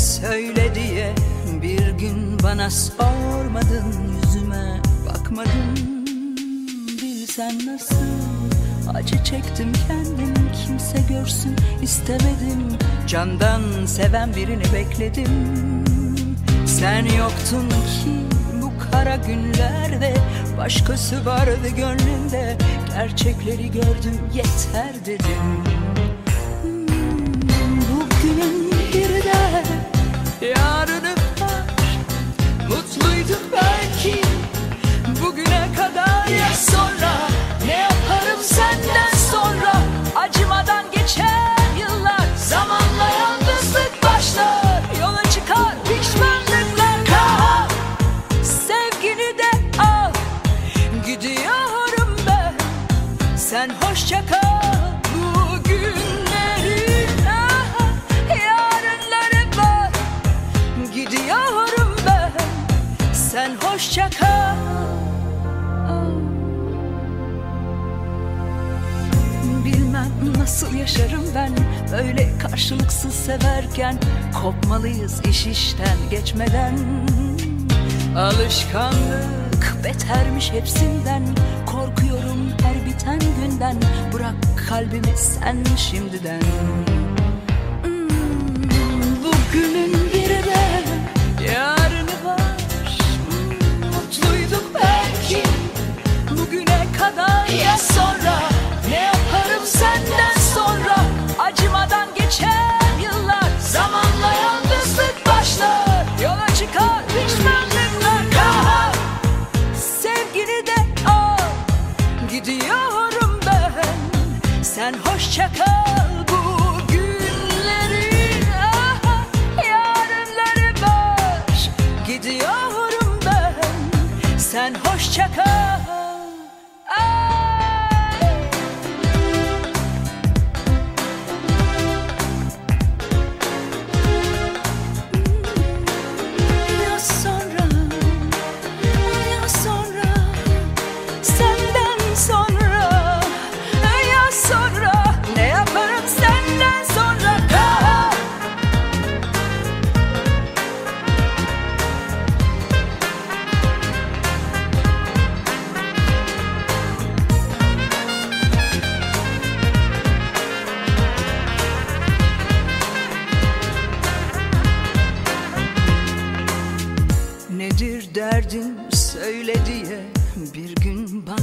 söyle diye Bir gün bana sormadın yüzüme bakmadın. Bilsen nasıl? Acı çektim kendim Kimse görsün istemedim. Candan seven birini bekledim. Sen yoktun ki bu kara günlerde Başkası vardı gönlünde. Gerçekleri gördüm yeter dedim sen hoşça kal. Bugünleri ah, yarınları var. Gidiyorum ben. Sen hoşça kal. Bilmem nasıl yaşarım ben. Böyle karşılıksız severken Kopmalıyız iş işten geçmeden. Alışkanlık betermiş hepsinden. Korkuyorum her biten günden. Bırak kalbimi sen şimdiden hoşça kal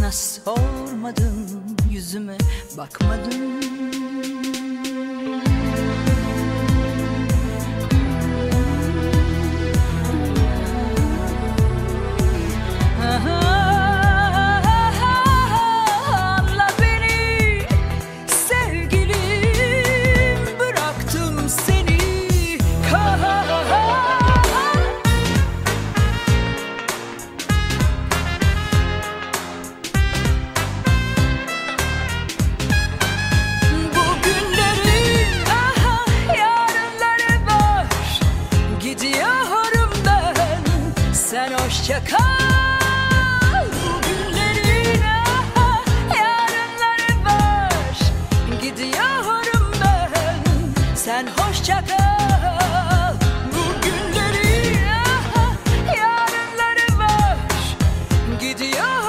bana sormadın Yüzüme bakmadın hoşça kal. Bugünlerine yarınları var. Gidiyorum ben sen hoşça kal. Bugünlerine yarınları var. Gidiyorum